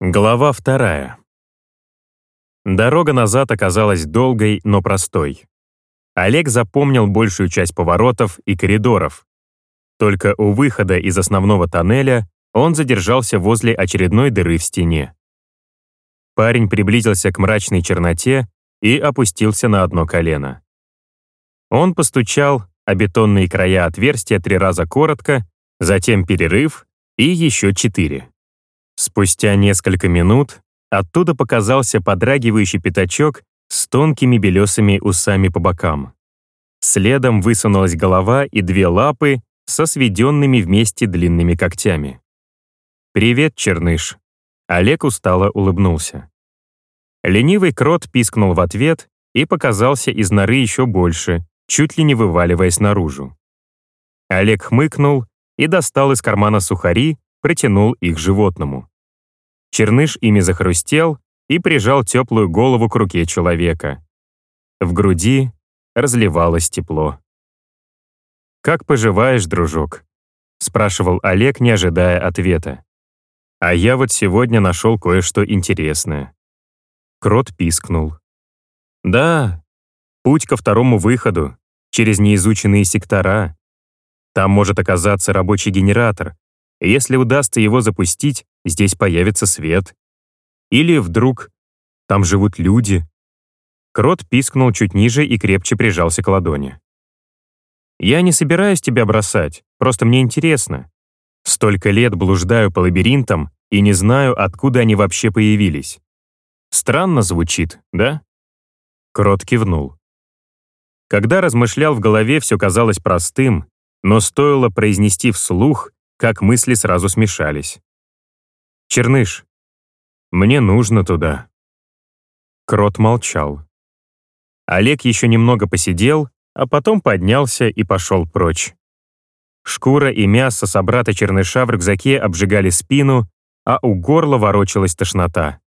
Глава вторая. Дорога назад оказалась долгой, но простой. Олег запомнил большую часть поворотов и коридоров. Только у выхода из основного тоннеля он задержался возле очередной дыры в стене. Парень приблизился к мрачной черноте и опустился на одно колено. Он постучал, а бетонные края отверстия три раза коротко, затем перерыв и еще четыре. Спустя несколько минут оттуда показался подрагивающий пятачок с тонкими белесыми усами по бокам. Следом высунулась голова и две лапы со сведенными вместе длинными когтями. «Привет, черныш!» Олег устало улыбнулся. Ленивый крот пискнул в ответ и показался из норы еще больше, чуть ли не вываливаясь наружу. Олег хмыкнул и достал из кармана сухари, протянул их животному. Черныш ими захрустел и прижал теплую голову к руке человека. В груди разливалось тепло. «Как поживаешь, дружок?» — спрашивал Олег, не ожидая ответа. «А я вот сегодня нашел кое-что интересное». Крот пискнул. «Да, путь ко второму выходу, через неизученные сектора. Там может оказаться рабочий генератор. Если удастся его запустить, здесь появится свет. Или вдруг там живут люди. Крот пискнул чуть ниже и крепче прижался к ладони. «Я не собираюсь тебя бросать, просто мне интересно. Столько лет блуждаю по лабиринтам и не знаю, откуда они вообще появились. Странно звучит, да?» Крот кивнул. Когда размышлял в голове, все казалось простым, но стоило произнести вслух, как мысли сразу смешались. «Черныш, мне нужно туда». Крот молчал. Олег еще немного посидел, а потом поднялся и пошел прочь. Шкура и мясо собрата черныша в рюкзаке обжигали спину, а у горла ворочалась тошнота.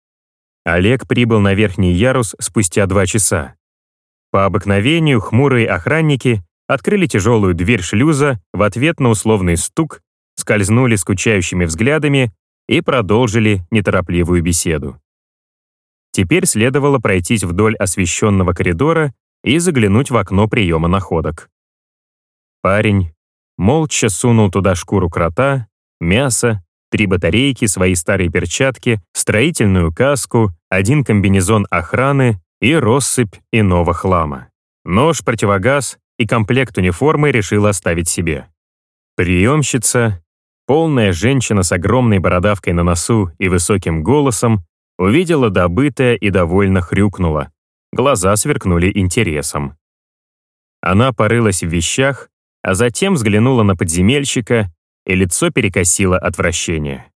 Олег прибыл на верхний ярус спустя два часа. По обыкновению хмурые охранники открыли тяжелую дверь шлюза в ответ на условный стук, скользнули скучающими взглядами и продолжили неторопливую беседу. Теперь следовало пройтись вдоль освещенного коридора и заглянуть в окно приема находок. Парень молча сунул туда шкуру крота, мясо, три батарейки, свои старые перчатки, строительную каску, один комбинезон охраны и россыпь иного хлама. Нож, противогаз и комплект униформы решил оставить себе. Приемщица, полная женщина с огромной бородавкой на носу и высоким голосом, увидела добытое и довольно хрюкнула. Глаза сверкнули интересом. Она порылась в вещах, а затем взглянула на подземельщика, и лицо перекосило отвращение.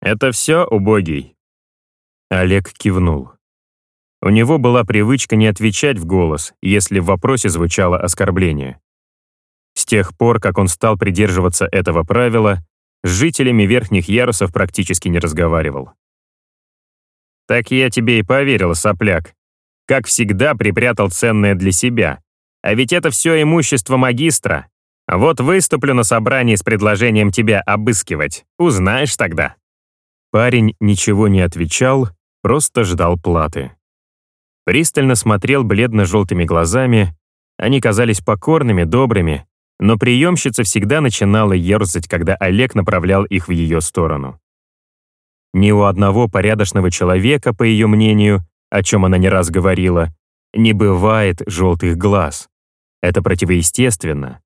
«Это все, убогий?» Олег кивнул. У него была привычка не отвечать в голос, если в вопросе звучало оскорбление. Тех пор, как он стал придерживаться этого правила, с жителями верхних ярусов практически не разговаривал. «Так я тебе и поверил, сопляк. Как всегда, припрятал ценное для себя. А ведь это все имущество магистра. Вот выступлю на собрании с предложением тебя обыскивать. Узнаешь тогда». Парень ничего не отвечал, просто ждал платы пристально смотрел бледно-желтыми глазами. Они казались покорными, добрыми, но приемщица всегда начинала ерзать, когда Олег направлял их в ее сторону. Ни у одного порядочного человека, по ее мнению, о чем она не раз говорила, не бывает желтых глаз. Это противоестественно.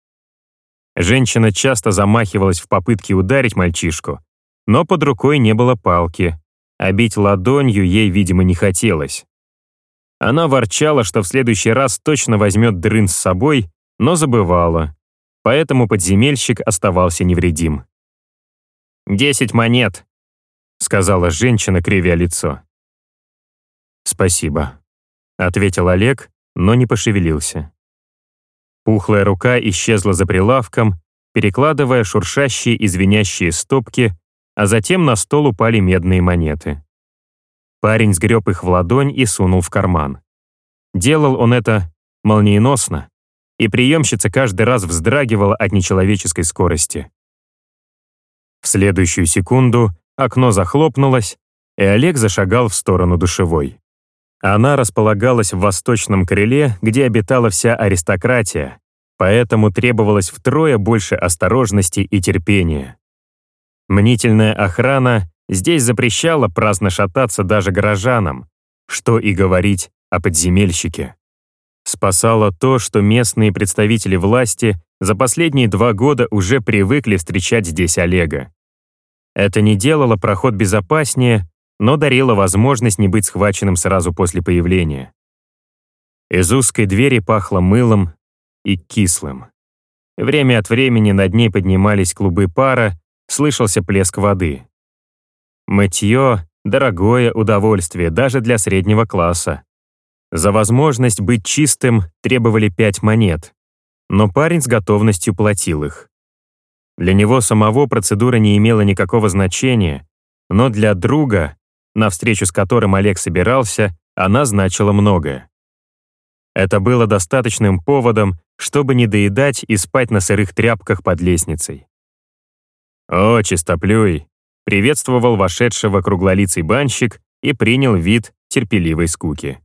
Женщина часто замахивалась в попытке ударить мальчишку, но под рукой не было палки, а бить ладонью ей, видимо, не хотелось. Она ворчала, что в следующий раз точно возьмет дрын с собой, но забывала. Поэтому подземельщик оставался невредим. «Десять монет», — сказала женщина, кривя лицо. «Спасибо», — ответил Олег, но не пошевелился. Пухлая рука исчезла за прилавком, перекладывая шуршащие и звенящие стопки, а затем на стол упали медные монеты. Парень сгреб их в ладонь и сунул в карман. Делал он это молниеносно, и приемщица каждый раз вздрагивала от нечеловеческой скорости. В следующую секунду окно захлопнулось, и Олег зашагал в сторону душевой. Она располагалась в восточном крыле, где обитала вся аристократия, поэтому требовалось втрое больше осторожности и терпения. Мнительная охрана здесь запрещала праздно шататься даже горожанам, что и говорить о подземельщике. Спасало то, что местные представители власти за последние два года уже привыкли встречать здесь Олега. Это не делало проход безопаснее, но дарило возможность не быть схваченным сразу после появления. Из узкой двери пахло мылом и кислым. Время от времени над ней поднимались клубы пара, слышался плеск воды. Мытье — дорогое удовольствие даже для среднего класса. За возможность быть чистым требовали пять монет, но парень с готовностью платил их. Для него самого процедура не имела никакого значения, но для друга, на встречу с которым Олег собирался, она значила многое. Это было достаточным поводом, чтобы не доедать и спать на сырых тряпках под лестницей. «О, чистоплюй!» — приветствовал вошедшего круглолицый банщик и принял вид терпеливой скуки.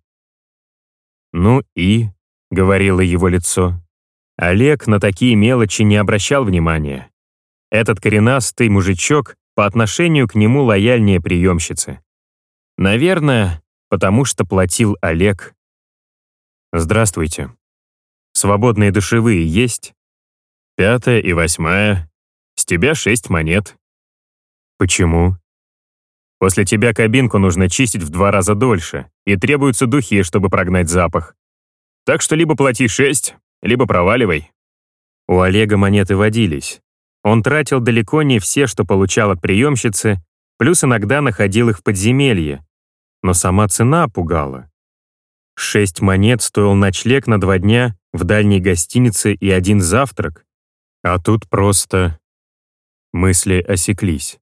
«Ну и?» — говорило его лицо. Олег на такие мелочи не обращал внимания. Этот коренастый мужичок по отношению к нему лояльнее приемщицы. Наверное, потому что платил Олег. «Здравствуйте. Свободные душевые есть?» «Пятая и восьмая. С тебя шесть монет». «Почему?» После тебя кабинку нужно чистить в два раза дольше, и требуются духи, чтобы прогнать запах. Так что либо плати шесть, либо проваливай. У Олега монеты водились. Он тратил далеко не все, что получал от приемщицы, плюс иногда находил их в подземелье. Но сама цена пугала. Шесть монет стоил ночлег на два дня в дальней гостинице и один завтрак. А тут просто... Мысли осеклись.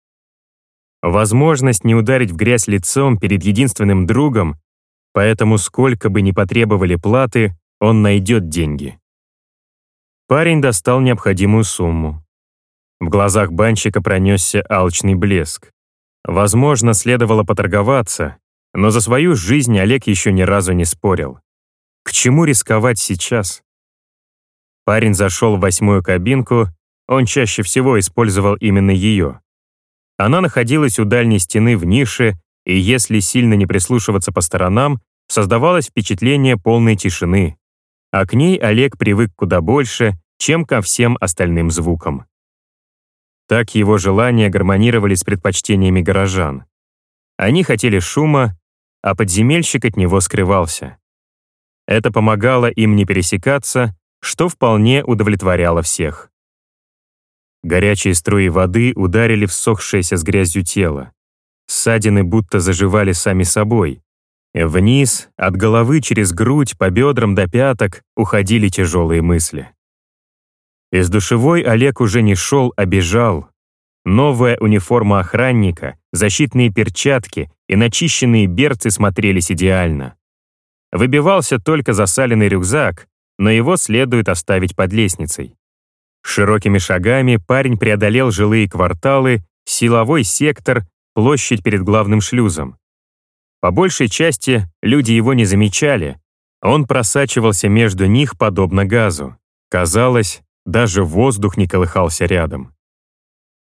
Возможность не ударить в грязь лицом перед единственным другом, поэтому сколько бы ни потребовали платы, он найдет деньги. Парень достал необходимую сумму. В глазах банщика пронесся алчный блеск. Возможно, следовало поторговаться, но за свою жизнь Олег еще ни разу не спорил. К чему рисковать сейчас? Парень зашел в восьмую кабинку, он чаще всего использовал именно ее. Она находилась у дальней стены в нише, и если сильно не прислушиваться по сторонам, создавалось впечатление полной тишины. А к ней Олег привык куда больше, чем ко всем остальным звукам. Так его желания гармонировали с предпочтениями горожан. Они хотели шума, а подземельщик от него скрывался. Это помогало им не пересекаться, что вполне удовлетворяло всех. Горячие струи воды ударили в сохшееся с грязью тело. Ссадины будто заживали сами собой. Вниз, от головы через грудь, по бедрам до пяток уходили тяжелые мысли. Из душевой Олег уже не шел, а бежал. Новая униформа охранника, защитные перчатки и начищенные берцы смотрелись идеально. Выбивался только засаленный рюкзак, но его следует оставить под лестницей. Широкими шагами парень преодолел жилые кварталы, силовой сектор, площадь перед главным шлюзом. По большей части люди его не замечали. Он просачивался между них подобно газу. Казалось, даже воздух не колыхался рядом.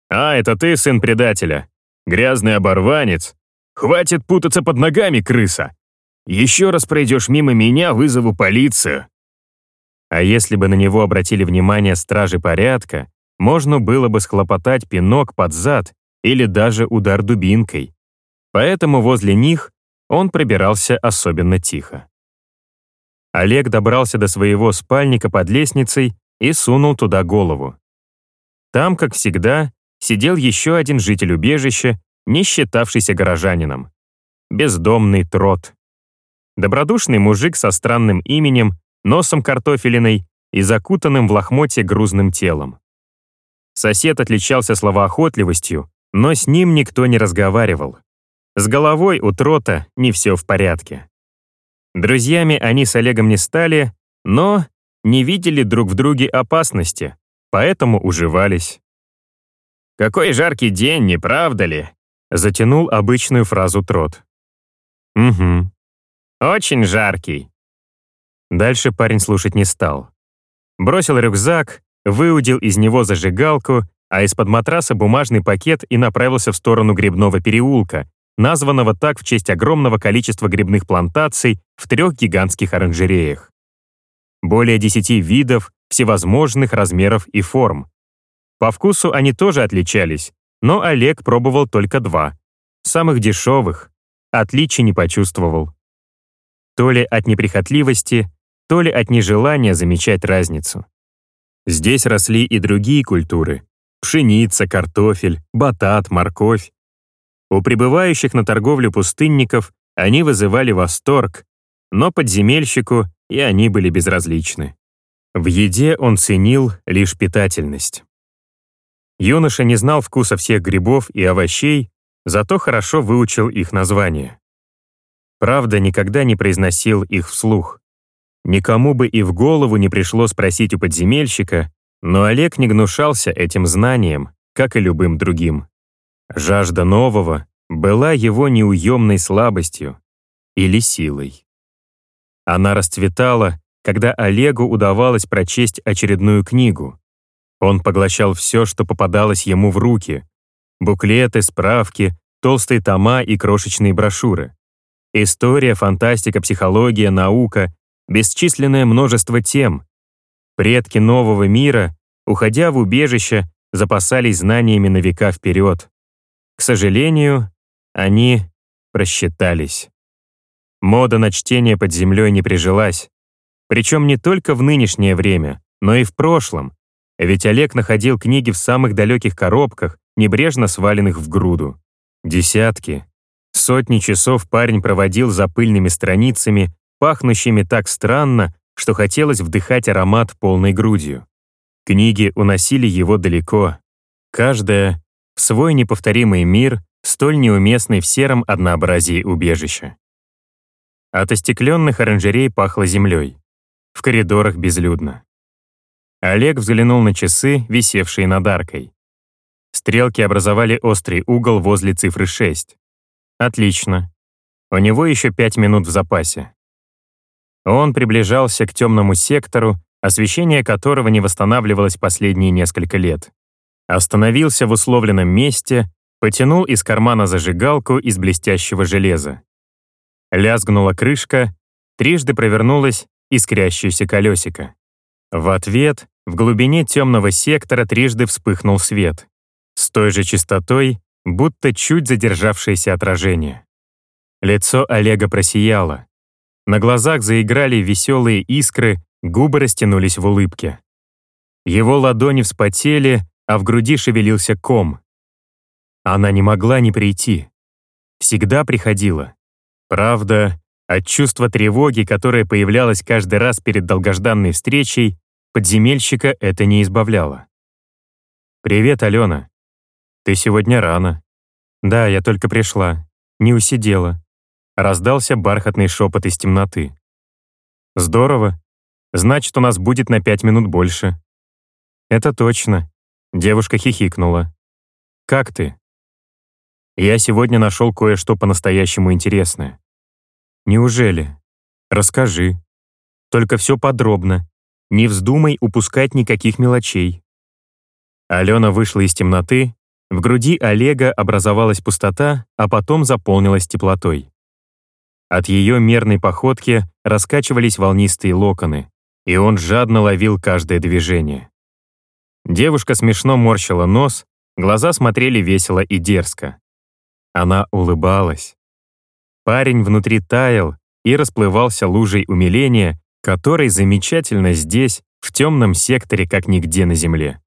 «А, это ты, сын предателя? Грязный оборванец? Хватит путаться под ногами, крыса! Еще раз пройдешь мимо меня, вызову полицию!» А если бы на него обратили внимание стражи порядка, можно было бы схлопотать пинок под зад или даже удар дубинкой. Поэтому возле них он пробирался особенно тихо. Олег добрался до своего спальника под лестницей и сунул туда голову. Там, как всегда, сидел еще один житель убежища, не считавшийся горожанином. Бездомный трот. Добродушный мужик со странным именем носом картофелиной и закутанным в лохмотье грузным телом. Сосед отличался словоохотливостью, но с ним никто не разговаривал. С головой у Трота не все в порядке. Друзьями они с Олегом не стали, но не видели друг в друге опасности, поэтому уживались. «Какой жаркий день, не правда ли?» затянул обычную фразу Трот. «Угу. Очень жаркий». Дальше парень слушать не стал. Бросил рюкзак, выудил из него зажигалку, а из-под матраса бумажный пакет и направился в сторону грибного переулка, названного так в честь огромного количества грибных плантаций в трех гигантских оранжереях. Более десяти видов, всевозможных размеров и форм. По вкусу они тоже отличались, но Олег пробовал только два. Самых дешевых. Отличий не почувствовал. То ли от неприхотливости, то ли от нежелания замечать разницу. Здесь росли и другие культуры. Пшеница, картофель, батат, морковь. У прибывающих на торговлю пустынников они вызывали восторг, но подземельщику и они были безразличны. В еде он ценил лишь питательность. Юноша не знал вкуса всех грибов и овощей, зато хорошо выучил их названия. Правда, никогда не произносил их вслух. Никому бы и в голову не пришло спросить у подземельщика, но Олег не гнушался этим знанием, как и любым другим. Жажда нового была его неуемной слабостью или силой. Она расцветала, когда Олегу удавалось прочесть очередную книгу, он поглощал все, что попадалось ему в руки. Буклеты, справки, толстые тома и крошечные брошюры. История, фантастика, психология, наука, бесчисленное множество тем. Предки нового мира, уходя в убежище, запасались знаниями на века вперед. К сожалению, они просчитались. Мода на чтение под землей не прижилась. Причем не только в нынешнее время, но и в прошлом, ведь Олег находил книги в самых далеких коробках, небрежно сваленных в груду. Десятки, сотни часов парень проводил за пыльными страницами, пахнущими так странно, что хотелось вдыхать аромат полной грудью. Книги уносили его далеко. Каждая в свой неповторимый мир, столь неуместный в сером однообразии убежища. От остекленных оранжерей пахло землей. В коридорах безлюдно. Олег взглянул на часы, висевшие над аркой. Стрелки образовали острый угол возле цифры 6. Отлично. У него еще пять минут в запасе. Он приближался к темному сектору, освещение которого не восстанавливалось последние несколько лет. Остановился в условленном месте, потянул из кармана зажигалку из блестящего железа. Лязгнула крышка, трижды провернулось искрящееся колесико. В ответ в глубине темного сектора трижды вспыхнул свет. С той же частотой, будто чуть задержавшееся отражение. Лицо Олега просияло. На глазах заиграли веселые искры, губы растянулись в улыбке. Его ладони вспотели, а в груди шевелился ком. Она не могла не прийти. Всегда приходила. Правда, от чувства тревоги, которое появлялось каждый раз перед долгожданной встречей, Подземельщика это не избавляло. «Привет, Алена. Ты сегодня рано». «Да, я только пришла. Не усидела». Раздался бархатный шепот из темноты. «Здорово. Значит, у нас будет на пять минут больше». «Это точно». Девушка хихикнула. «Как ты?» «Я сегодня нашел кое-что по-настоящему интересное». «Неужели? Расскажи. Только все подробно, не вздумай упускать никаких мелочей. Алена вышла из темноты, в груди Олега образовалась пустота, а потом заполнилась теплотой. От ее мерной походки раскачивались волнистые локоны, и он жадно ловил каждое движение. Девушка смешно морщила нос, глаза смотрели весело и дерзко. Она улыбалась. Парень внутри таял и расплывался лужей умиления, который замечательно здесь, в темном секторе, как нигде на Земле.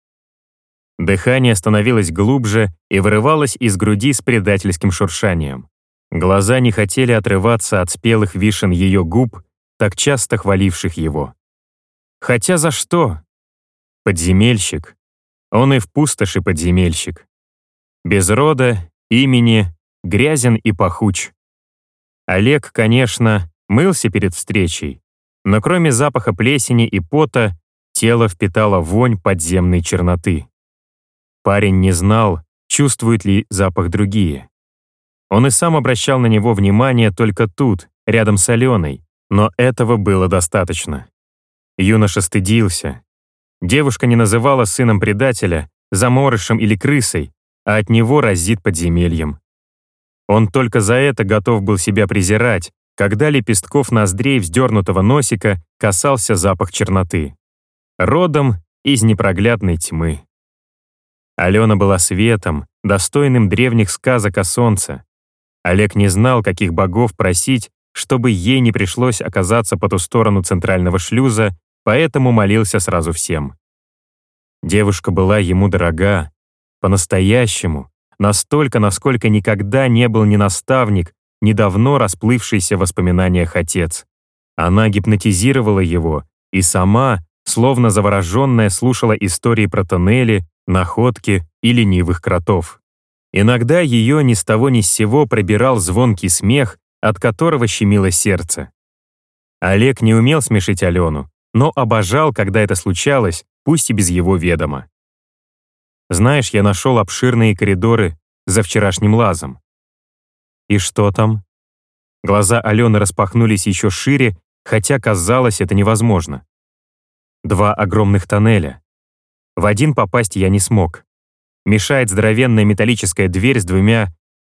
Дыхание становилось глубже и вырывалось из груди с предательским шуршанием. Глаза не хотели отрываться от спелых вишен ее губ, так часто хваливших его. Хотя за что? Подземельщик. Он и в пустоши подземельщик. Без рода, имени, грязен и пахуч. Олег, конечно, мылся перед встречей, но кроме запаха плесени и пота, тело впитало вонь подземной черноты. Парень не знал, чувствуют ли запах другие. Он и сам обращал на него внимание только тут, рядом с Аленой, но этого было достаточно. Юноша стыдился. Девушка не называла сыном предателя, заморышем или крысой, а от него разит подземельем. Он только за это готов был себя презирать, когда лепестков ноздрей вздернутого носика касался запах черноты. Родом из непроглядной тьмы. Алена была светом, достойным древних сказок о солнце. Олег не знал, каких богов просить, чтобы ей не пришлось оказаться по ту сторону центрального шлюза, поэтому молился сразу всем. Девушка была ему дорога, по-настоящему, настолько, насколько никогда не был ни наставник, ни давно расплывшийся в воспоминаниях отец. Она гипнотизировала его и сама, словно завороженная, слушала истории про тоннели, находки и ленивых кротов. Иногда ее ни с того ни с сего пробирал звонкий смех, от которого щемило сердце. Олег не умел смешить Алену, но обожал, когда это случалось, пусть и без его ведома. Знаешь, я нашел обширные коридоры за вчерашним лазом. И что там? Глаза Алены распахнулись еще шире, хотя казалось это невозможно. Два огромных тоннеля. В один попасть я не смог. Мешает здоровенная металлическая дверь с двумя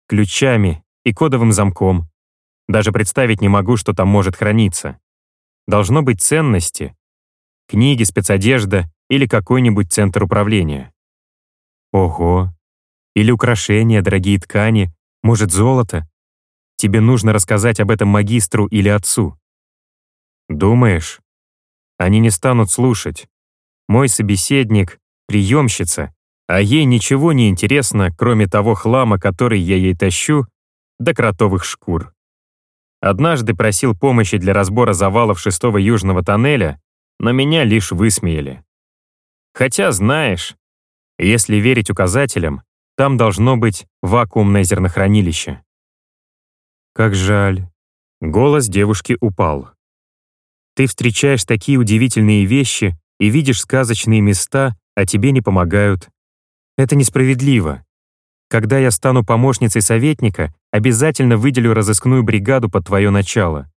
ключами и кодовым замком. Даже представить не могу, что там может храниться. Должно быть ценности. Книги, спецодежда или какой-нибудь центр управления. Ого. Или украшения, дорогие ткани, может, золото? Тебе нужно рассказать об этом магистру или отцу. Думаешь? Они не станут слушать. Мой собеседник — приемщица, а ей ничего не интересно, кроме того хлама, который я ей тащу, до кротовых шкур. Однажды просил помощи для разбора завалов шестого южного тоннеля, но меня лишь высмеяли. Хотя, знаешь, если верить указателям, там должно быть вакуумное зернохранилище. Как жаль. Голос девушки упал. Ты встречаешь такие удивительные вещи и видишь сказочные места, а тебе не помогают. Это несправедливо. Когда я стану помощницей советника, обязательно выделю разыскную бригаду под твое начало.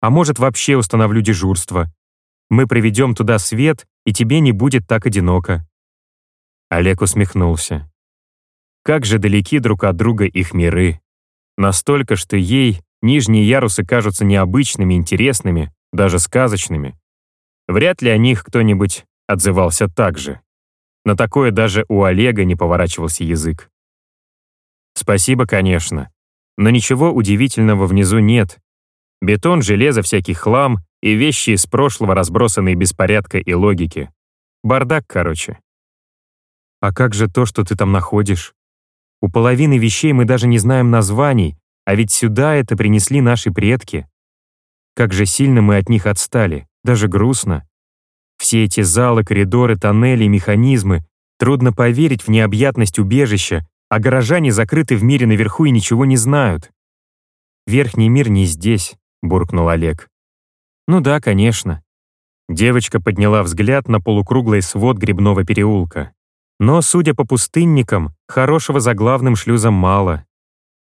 А может, вообще установлю дежурство. Мы приведем туда свет, и тебе не будет так одиноко». Олег усмехнулся. Как же далеки друг от друга их миры. Настолько, что ей нижние ярусы кажутся необычными, интересными, даже сказочными. Вряд ли о них кто-нибудь отзывался так же. На такое даже у Олега не поворачивался язык. Спасибо, конечно. Но ничего удивительного внизу нет. Бетон, железо, всякий хлам и вещи из прошлого, разбросанные без порядка и логики. Бардак, короче. А как же то, что ты там находишь? У половины вещей мы даже не знаем названий, а ведь сюда это принесли наши предки. Как же сильно мы от них отстали, даже грустно. Все эти залы, коридоры, тоннели, механизмы. Трудно поверить в необъятность убежища, а горожане закрыты в мире наверху и ничего не знают. «Верхний мир не здесь», — буркнул Олег. «Ну да, конечно». Девочка подняла взгляд на полукруглый свод грибного переулка. Но, судя по пустынникам, хорошего за главным шлюзом мало.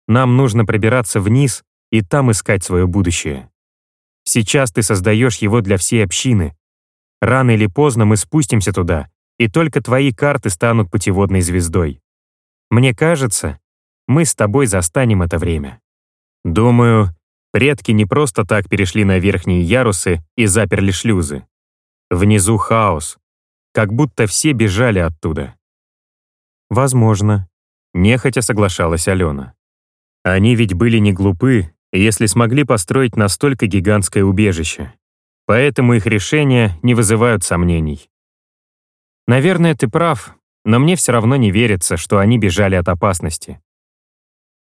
Нам нужно пробираться вниз и там искать свое будущее. Сейчас ты создаешь его для всей общины. Рано или поздно мы спустимся туда, и только твои карты станут путеводной звездой. Мне кажется, мы с тобой застанем это время. Думаю, предки не просто так перешли на верхние ярусы и заперли шлюзы. Внизу хаос, как будто все бежали оттуда. Возможно, нехотя соглашалась Алена. Они ведь были не глупы, если смогли построить настолько гигантское убежище. Поэтому их решения не вызывают сомнений. Наверное, ты прав, но мне все равно не верится, что они бежали от опасности.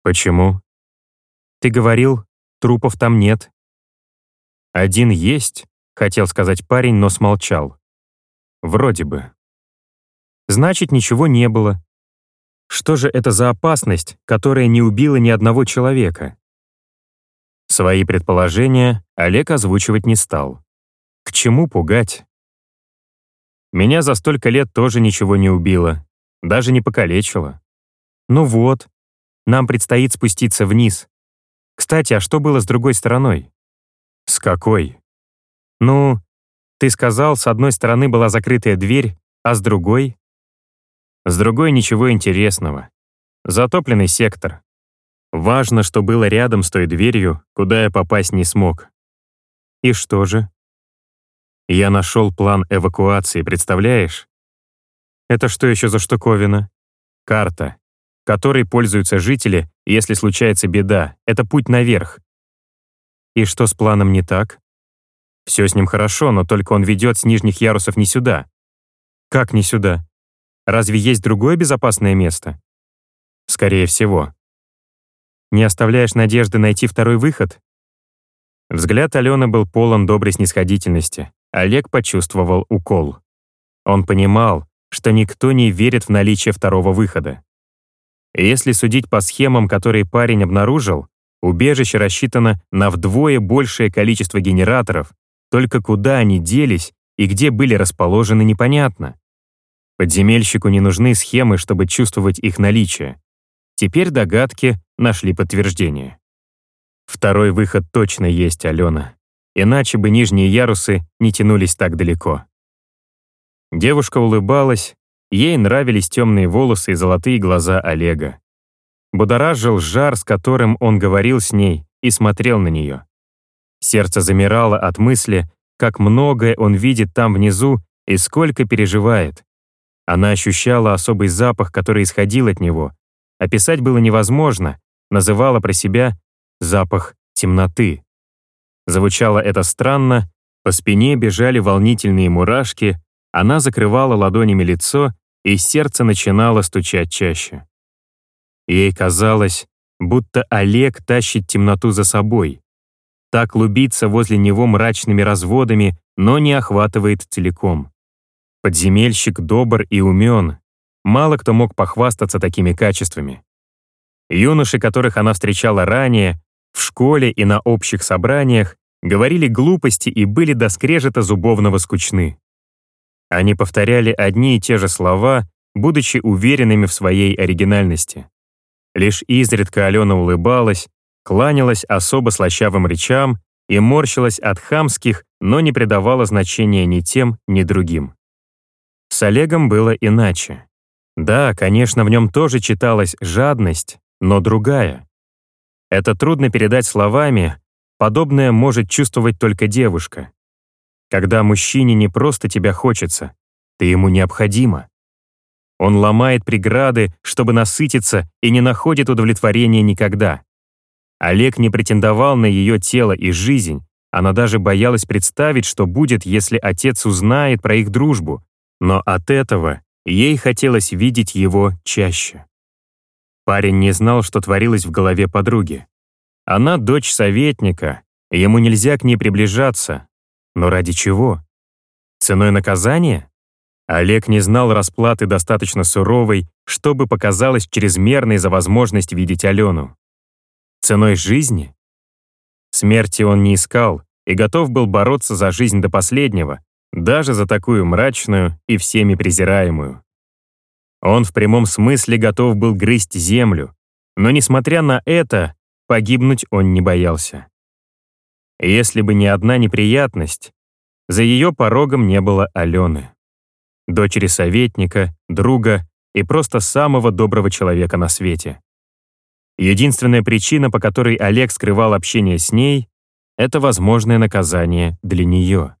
Почему? Ты говорил, трупов там нет. Один есть, хотел сказать парень, но смолчал. Вроде бы. Значит, ничего не было. Что же это за опасность, которая не убила ни одного человека? Свои предположения Олег озвучивать не стал. К чему пугать? Меня за столько лет тоже ничего не убило, даже не покалечило. Ну вот. нам предстоит спуститься вниз. Кстати, а что было с другой стороной? С какой? Ну, ты сказал, с одной стороны была закрытая дверь, а с другой? С другой ничего интересного. Затопленный сектор. Важно, что было рядом с той дверью, куда я попасть не смог. И что же? Я нашел план эвакуации, представляешь? Это что еще за штуковина? Карта, которой пользуются жители, если случается беда. Это путь наверх. И что с планом не так? Все с ним хорошо, но только он ведет с нижних ярусов не сюда. Как не сюда? Разве есть другое безопасное место? Скорее всего. Не оставляешь надежды найти второй выход? Взгляд Алены был полон доброй снисходительности. Олег почувствовал укол. Он понимал, что никто не верит в наличие второго выхода. Если судить по схемам, которые парень обнаружил, убежище рассчитано на вдвое большее количество генераторов, только куда они делись и где были расположены, непонятно. Подземельщику не нужны схемы, чтобы чувствовать их наличие. Теперь догадки нашли подтверждение. Второй выход точно есть, Алена. Иначе бы нижние ярусы не тянулись так далеко. Девушка улыбалась, ей нравились темные волосы и золотые глаза Олега. Будоражил жар, с которым он говорил с ней и смотрел на нее. Сердце замирало от мысли, как многое он видит там внизу и сколько переживает. Она ощущала особый запах, который исходил от него, Описать было невозможно, называла про себя «запах темноты». Звучало это странно, по спине бежали волнительные мурашки, она закрывала ладонями лицо, и сердце начинало стучать чаще. Ей казалось, будто Олег тащит темноту за собой. Так клубится возле него мрачными разводами, но не охватывает целиком. Подземельщик добр и умен, Мало кто мог похвастаться такими качествами. Юноши, которых она встречала ранее, в школе и на общих собраниях, говорили глупости и были до скрежета зубовного скучны. Они повторяли одни и те же слова, будучи уверенными в своей оригинальности. Лишь изредка Алена улыбалась, кланялась особо слащавым речам и морщилась от хамских, но не придавала значения ни тем, ни другим. С Олегом было иначе. Да, конечно, в нем тоже читалась жадность, но другая. Это трудно передать словами, подобное может чувствовать только девушка. Когда мужчине не просто тебя хочется, ты ему необходима. Он ломает преграды, чтобы насытиться, и не находит удовлетворения никогда. Олег не претендовал на ее тело и жизнь, она даже боялась представить, что будет, если отец узнает про их дружбу, но от этого Ей хотелось видеть его чаще. Парень не знал, что творилось в голове подруги. Она дочь советника, ему нельзя к ней приближаться. Но ради чего? Ценой наказания? Олег не знал расплаты достаточно суровой, чтобы показалось чрезмерной за возможность видеть Алену. Ценой жизни? Смерти он не искал и готов был бороться за жизнь до последнего, даже за такую мрачную и всеми презираемую. Он в прямом смысле готов был грызть землю, но, несмотря на это, погибнуть он не боялся. Если бы не одна неприятность, за ее порогом не было Алены, дочери советника, друга и просто самого доброго человека на свете. Единственная причина, по которой Олег скрывал общение с ней, это возможное наказание для нее.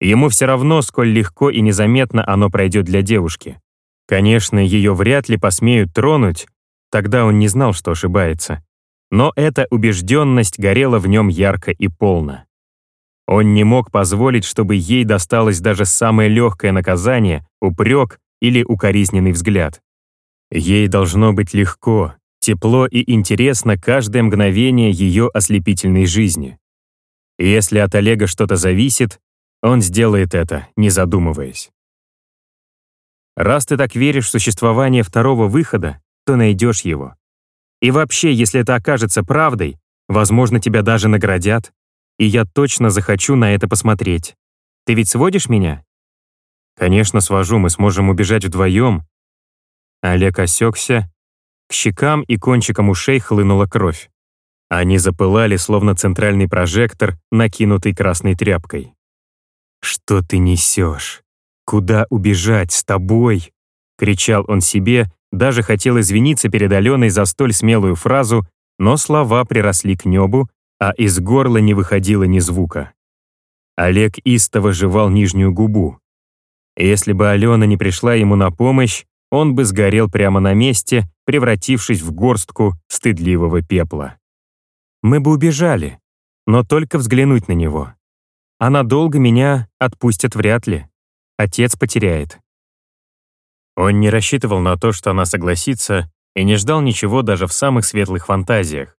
Ему все равно, сколь легко и незаметно оно пройдет для девушки. Конечно, ее вряд ли посмеют тронуть, тогда он не знал, что ошибается. Но эта убежденность горела в нем ярко и полно. Он не мог позволить, чтобы ей досталось даже самое легкое наказание, упрек или укоризненный взгляд. Ей должно быть легко, тепло и интересно каждое мгновение ее ослепительной жизни. Если от Олега что-то зависит, он сделает это, не задумываясь. Раз ты так веришь в существование второго выхода, то найдешь его. И вообще, если это окажется правдой, возможно, тебя даже наградят, и я точно захочу на это посмотреть. Ты ведь сводишь меня? Конечно, свожу, мы сможем убежать вдвоем. Олег осекся. К щекам и кончикам ушей хлынула кровь. Они запылали, словно центральный прожектор, накинутый красной тряпкой. «Что ты несешь? Куда убежать с тобой?» — кричал он себе, даже хотел извиниться перед Аленой за столь смелую фразу, но слова приросли к небу, а из горла не выходило ни звука. Олег истово жевал нижнюю губу. Если бы Алена не пришла ему на помощь, он бы сгорел прямо на месте, превратившись в горстку стыдливого пепла. Мы бы убежали, но только взглянуть на него. А надолго меня отпустят вряд ли. Отец потеряет. Он не рассчитывал на то, что она согласится, и не ждал ничего даже в самых светлых фантазиях.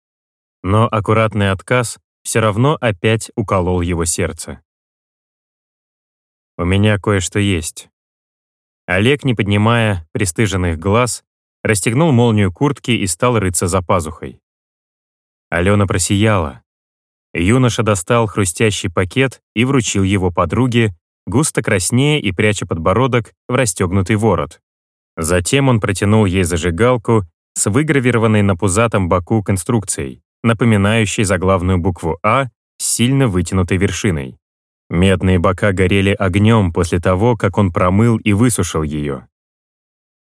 Но аккуратный отказ все равно опять уколол его сердце. «У меня кое-что есть». Олег, не поднимая пристыженных глаз, расстегнул молнию куртки и стал рыться за пазухой. Алена просияла. Юноша достал хрустящий пакет и вручил его подруге, густо краснея и пряча подбородок в расстегнутый ворот. Затем он протянул ей зажигалку с выгравированной на пузатом боку конструкцией, напоминающей заглавную букву «А» с сильно вытянутой вершиной. Медные бока горели огнем после того, как он промыл и высушил ее.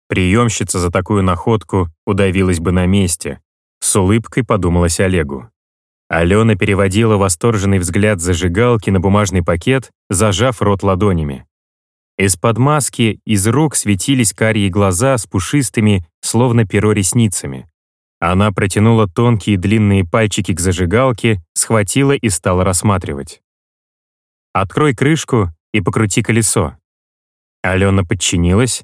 Приемщица за такую находку удавилась бы на месте, с улыбкой подумалось Олегу. Алена переводила восторженный взгляд зажигалки на бумажный пакет, зажав рот ладонями. Из-под маски из рук светились карие глаза с пушистыми, словно перо ресницами. Она протянула тонкие длинные пальчики к зажигалке, схватила и стала рассматривать. «Открой крышку и покрути колесо». Алена подчинилась,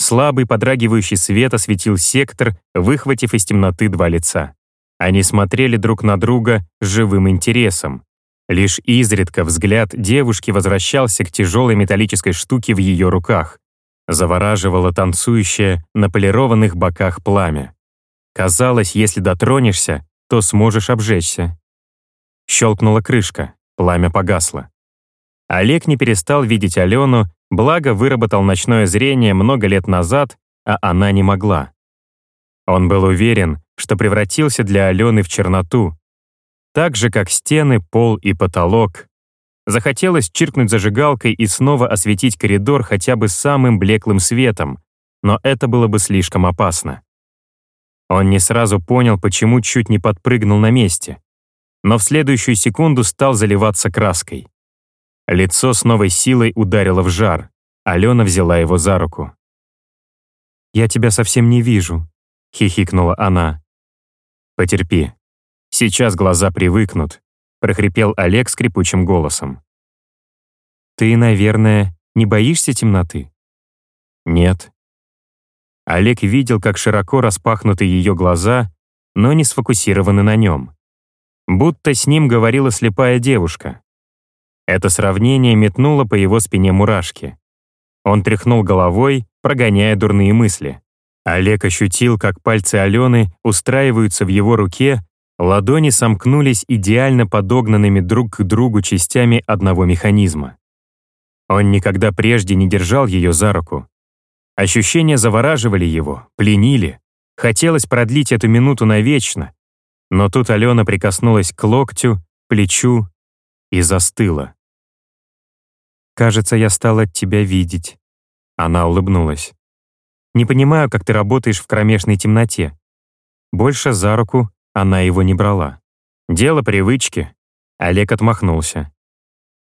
Слабый подрагивающий свет осветил сектор, выхватив из темноты два лица. Они смотрели друг на друга с живым интересом. Лишь изредка взгляд девушки возвращался к тяжелой металлической штуке в ее руках. Завораживало танцующее на полированных боках пламя. Казалось, если дотронешься, то сможешь обжечься. Щелкнула крышка, пламя погасло. Олег не перестал видеть Алену Благо, выработал ночное зрение много лет назад, а она не могла. Он был уверен, что превратился для Алены в черноту, так же, как стены, пол и потолок. Захотелось чиркнуть зажигалкой и снова осветить коридор хотя бы самым блеклым светом, но это было бы слишком опасно. Он не сразу понял, почему чуть не подпрыгнул на месте, но в следующую секунду стал заливаться краской. Лицо с новой силой ударило в жар. Алена взяла его за руку. «Я тебя совсем не вижу», — хихикнула она. «Потерпи. Сейчас глаза привыкнут», — прохрипел Олег скрипучим голосом. «Ты, наверное, не боишься темноты?» «Нет». Олег видел, как широко распахнуты ее глаза, но не сфокусированы на нем. Будто с ним говорила слепая девушка. Это сравнение метнуло по его спине мурашки. Он тряхнул головой, прогоняя дурные мысли. Олег ощутил, как пальцы Алены устраиваются в его руке, ладони сомкнулись идеально подогнанными друг к другу частями одного механизма. Он никогда прежде не держал ее за руку. Ощущения завораживали его, пленили. Хотелось продлить эту минуту навечно. Но тут Алена прикоснулась к локтю, плечу и застыла. Кажется, я стала тебя видеть». Она улыбнулась. «Не понимаю, как ты работаешь в кромешной темноте». Больше за руку она его не брала. «Дело привычки». Олег отмахнулся.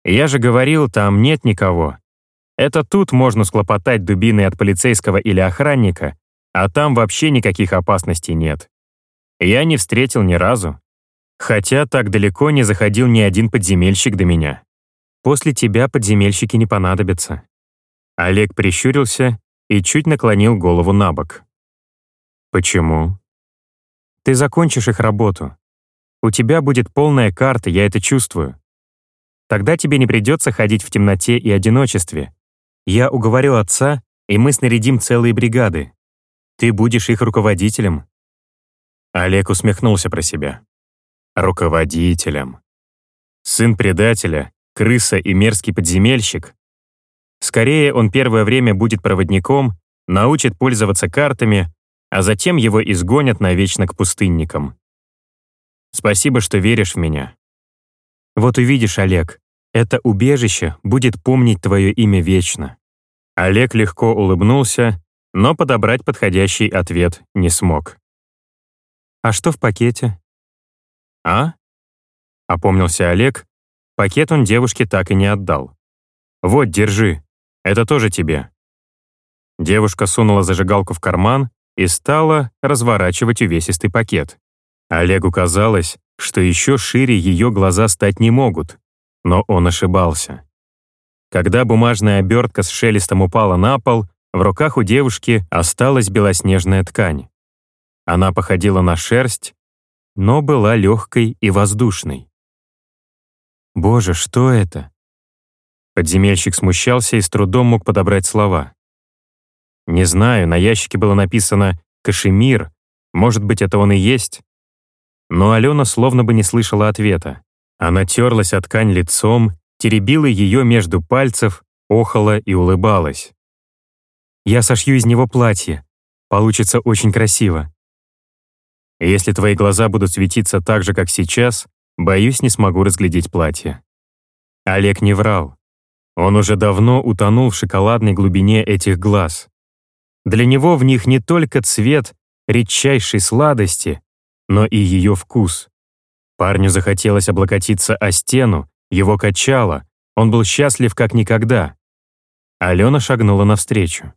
«Я же говорил, там нет никого. Это тут можно склопотать дубиной от полицейского или охранника, а там вообще никаких опасностей нет. Я не встретил ни разу. Хотя так далеко не заходил ни один подземельщик до меня. После тебя подземельщики не понадобятся». Олег прищурился и чуть наклонил голову на бок. «Почему?» «Ты закончишь их работу. У тебя будет полная карта, я это чувствую. Тогда тебе не придется ходить в темноте и одиночестве. Я уговорю отца, и мы снарядим целые бригады. Ты будешь их руководителем». Олег усмехнулся про себя. «Руководителем. Сын предателя крыса и мерзкий подземельщик. Скорее, он первое время будет проводником, научит пользоваться картами, а затем его изгонят навечно к пустынникам. Спасибо, что веришь в меня. Вот увидишь, Олег, это убежище будет помнить твое имя вечно. Олег легко улыбнулся, но подобрать подходящий ответ не смог. «А что в пакете?» «А?» — опомнился Олег. Пакет он девушке так и не отдал. «Вот, держи. Это тоже тебе». Девушка сунула зажигалку в карман и стала разворачивать увесистый пакет. Олегу казалось, что еще шире ее глаза стать не могут, но он ошибался. Когда бумажная обертка с шелестом упала на пол, в руках у девушки осталась белоснежная ткань. Она походила на шерсть, но была легкой и воздушной. «Боже, что это?» Подземельщик смущался и с трудом мог подобрать слова. «Не знаю, на ящике было написано «Кашемир», может быть, это он и есть?» Но Алена словно бы не слышала ответа. Она терлась от ткань лицом, теребила ее между пальцев, охала и улыбалась. «Я сошью из него платье. Получится очень красиво». «Если твои глаза будут светиться так же, как сейчас, боюсь, не смогу разглядеть платье». Олег не врал. Он уже давно утонул в шоколадной глубине этих глаз. Для него в них не только цвет редчайшей сладости, но и ее вкус. Парню захотелось облокотиться о стену, его качало, он был счастлив как никогда. Алена шагнула навстречу.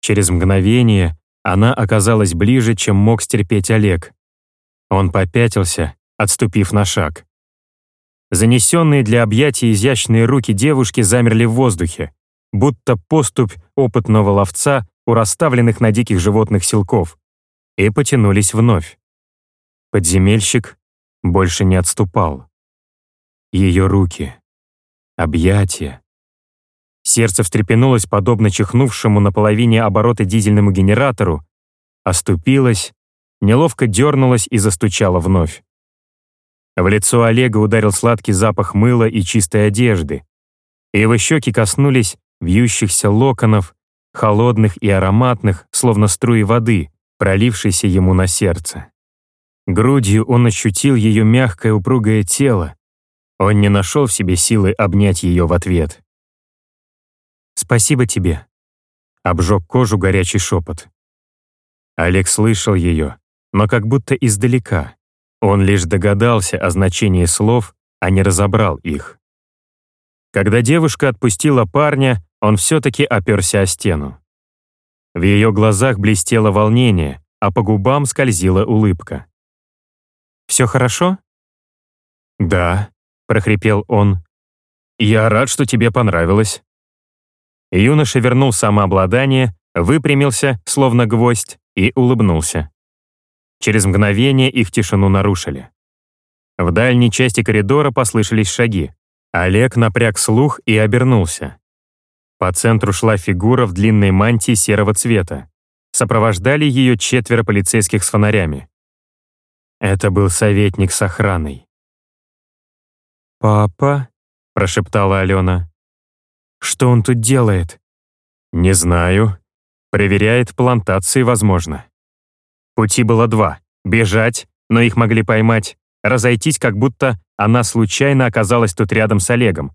Через мгновение она оказалась ближе, чем мог стерпеть Олег. Он попятился, отступив на шаг. Занесенные для объятий изящные руки девушки замерли в воздухе, будто поступь опытного ловца у расставленных на диких животных силков, и потянулись вновь. Подземельщик больше не отступал. Ее руки, объятия. Сердце встрепенулось, подобно чихнувшему на половине оборота дизельному генератору, оступилось, неловко дернулось и застучало вновь. В лицо Олега ударил сладкий запах мыла и чистой одежды, и его щеки коснулись вьющихся локонов, холодных и ароматных, словно струи воды, пролившейся ему на сердце. Грудью он ощутил ее мягкое упругое тело. Он не нашел в себе силы обнять ее в ответ. «Спасибо тебе», — обжег кожу горячий шепот. Олег слышал ее, но как будто издалека. Он лишь догадался о значении слов, а не разобрал их. Когда девушка отпустила парня, он все-таки оперся о стену. В ее глазах блестело волнение, а по губам скользила улыбка. Все хорошо?» «Да», — прохрипел он. «Я рад, что тебе понравилось». Юноша вернул самообладание, выпрямился, словно гвоздь, и улыбнулся. Через мгновение их тишину нарушили. В дальней части коридора послышались шаги. Олег напряг слух и обернулся. По центру шла фигура в длинной мантии серого цвета. Сопровождали ее четверо полицейских с фонарями. Это был советник с охраной. «Папа?» — прошептала Алена. «Что он тут делает?» «Не знаю. Проверяет плантации, возможно». Пути было два — бежать, но их могли поймать, разойтись, как будто она случайно оказалась тут рядом с Олегом.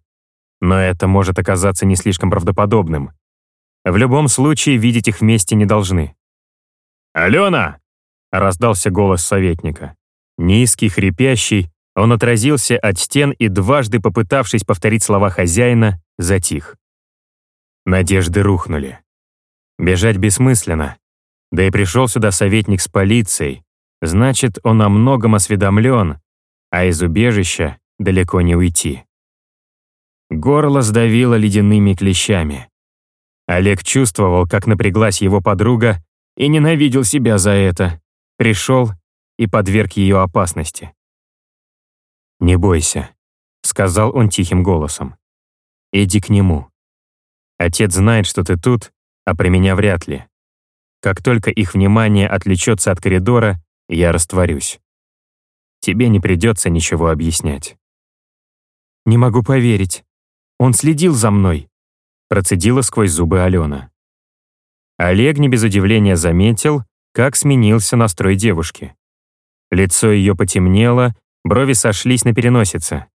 Но это может оказаться не слишком правдоподобным. В любом случае, видеть их вместе не должны. «Алена!» — раздался голос советника. Низкий, хрипящий, он отразился от стен и, дважды попытавшись повторить слова хозяина, затих. Надежды рухнули. Бежать бессмысленно. Да и пришел сюда советник с полицией. Значит, он о многом осведомлен, а из убежища далеко не уйти. Горло сдавило ледяными клещами. Олег чувствовал, как напряглась его подруга, и ненавидел себя за это. Пришел и подверг ее опасности. «Не бойся», — сказал он тихим голосом. «Иди к нему. Отец знает, что ты тут, а при меня вряд ли. Как только их внимание отвлечется от коридора, я растворюсь. Тебе не придется ничего объяснять». «Не могу поверить. Он следил за мной», — процедила сквозь зубы Алена. Олег не без удивления заметил, как сменился настрой девушки. Лицо ее потемнело, брови сошлись на переносице.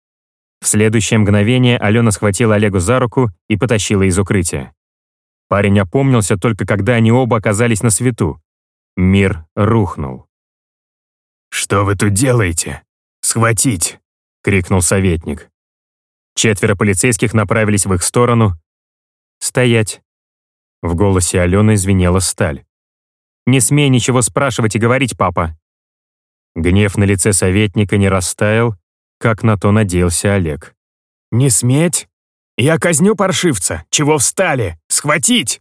В следующее мгновение Алена схватила Олегу за руку и потащила из укрытия. Парень опомнился только когда они оба оказались на свету. Мир рухнул. «Что вы тут делаете? Схватить!» — крикнул советник. Четверо полицейских направились в их сторону. «Стоять!» В голосе Алены звенела сталь. «Не смей ничего спрашивать и говорить, папа!» Гнев на лице советника не растаял, как на то надеялся Олег. «Не сметь? Я казню паршивца! Чего встали? Схватить!»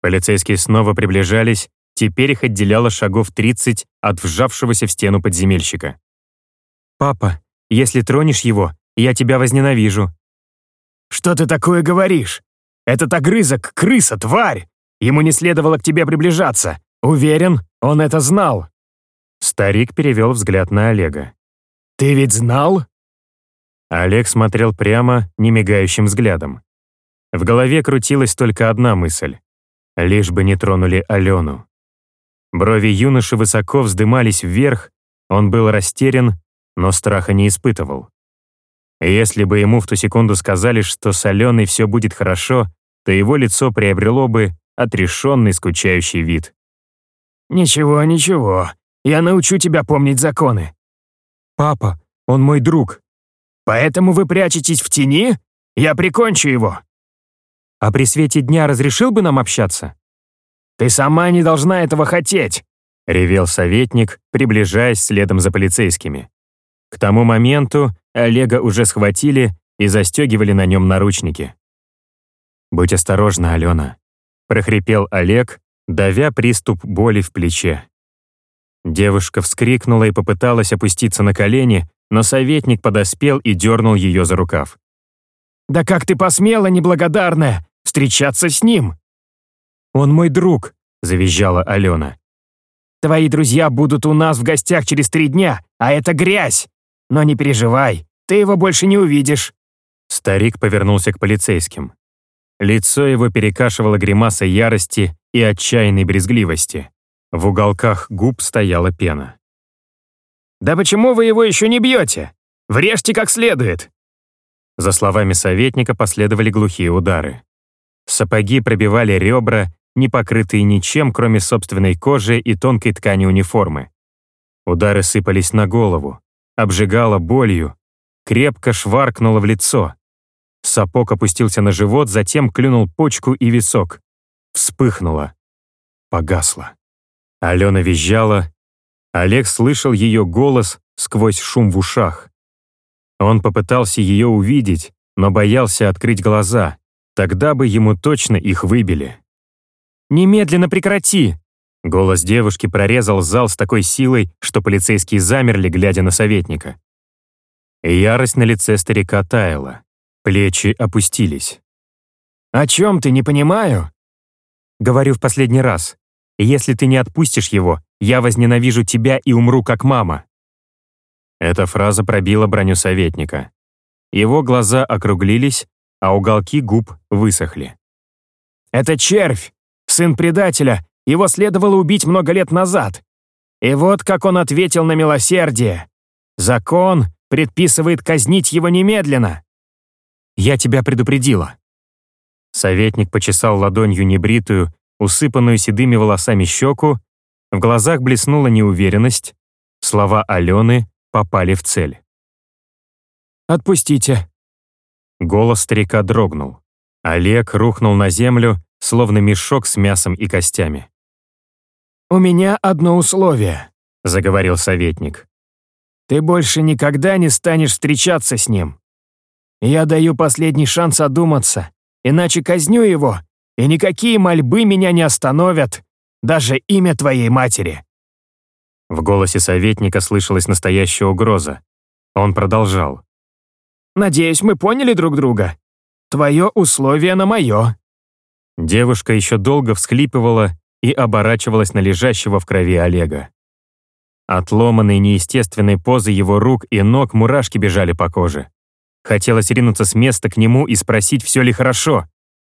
Полицейские снова приближались, теперь их отделяло шагов 30 от вжавшегося в стену подземельщика. «Папа, если тронешь его, я тебя возненавижу». «Что ты такое говоришь? Этот огрызок — крыса, тварь! Ему не следовало к тебе приближаться. Уверен, он это знал». Старик перевел взгляд на Олега. «Ты ведь знал?» Олег смотрел прямо, немигающим взглядом. В голове крутилась только одна мысль. Лишь бы не тронули Алену. Брови юноши высоко вздымались вверх, он был растерян, но страха не испытывал. Если бы ему в ту секунду сказали, что с Аленой все будет хорошо, то его лицо приобрело бы отрешенный, скучающий вид. «Ничего, ничего. Я научу тебя помнить законы. «Папа, он мой друг». «Поэтому вы прячетесь в тени? Я прикончу его». «А при свете дня разрешил бы нам общаться?» «Ты сама не должна этого хотеть», — ревел советник, приближаясь следом за полицейскими. К тому моменту Олега уже схватили и застегивали на нем наручники. «Будь осторожна, Алена», — прохрипел Олег, давя приступ боли в плече. Девушка вскрикнула и попыталась опуститься на колени, но советник подоспел и дернул ее за рукав. «Да как ты посмела, неблагодарная, встречаться с ним?» «Он мой друг», — завизжала Алена. «Твои друзья будут у нас в гостях через три дня, а это грязь. Но не переживай, ты его больше не увидишь». Старик повернулся к полицейским. Лицо его перекашивало гримаса ярости и отчаянной брезгливости. В уголках губ стояла пена. «Да почему вы его еще не бьете? Врежьте как следует!» За словами советника последовали глухие удары. Сапоги пробивали ребра, не покрытые ничем, кроме собственной кожи и тонкой ткани униформы. Удары сыпались на голову, обжигало болью, крепко шваркнуло в лицо. Сапог опустился на живот, затем клюнул почку и висок. Вспыхнуло. Погасло. Алена визжала. Олег слышал ее голос сквозь шум в ушах. Он попытался ее увидеть, но боялся открыть глаза. Тогда бы ему точно их выбили. «Немедленно прекрати!» Голос девушки прорезал зал с такой силой, что полицейские замерли, глядя на советника. Ярость на лице старика таяла. Плечи опустились. «О чем ты, не понимаю?» «Говорю в последний раз. Если ты не отпустишь его, я возненавижу тебя и умру как мама». Эта фраза пробила броню советника. Его глаза округлились, а уголки губ высохли. «Это червь, сын предателя, его следовало убить много лет назад. И вот как он ответил на милосердие. Закон предписывает казнить его немедленно. Я тебя предупредила». Советник почесал ладонью небритую, усыпанную седыми волосами щеку, в глазах блеснула неуверенность, слова Алены попали в цель. «Отпустите». Голос старика дрогнул. Олег рухнул на землю, словно мешок с мясом и костями. «У меня одно условие», — заговорил советник. «Ты больше никогда не станешь встречаться с ним. Я даю последний шанс одуматься, иначе казню его и никакие мольбы меня не остановят, даже имя твоей матери». В голосе советника слышалась настоящая угроза. Он продолжал. «Надеюсь, мы поняли друг друга. Твое условие на мое». Девушка еще долго всхлипывала и оборачивалась на лежащего в крови Олега. От ломаной неестественной позы его рук и ног мурашки бежали по коже. Хотелось ринуться с места к нему и спросить, все ли хорошо.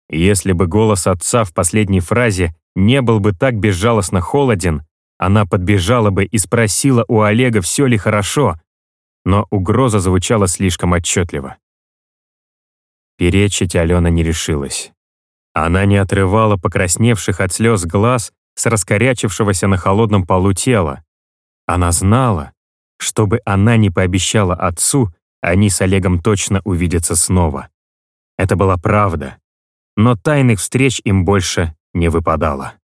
Если бы голос отца в последней фразе не был бы так безжалостно холоден, она подбежала бы и спросила у Олега, все ли хорошо, но угроза звучала слишком отчетливо. Перечить Алена не решилась. Она не отрывала покрасневших от слез глаз с раскорячившегося на холодном полу тела. Она знала, чтобы она не пообещала отцу, они с Олегом точно увидятся снова. Это была правда, но тайных встреч им больше не выпадало.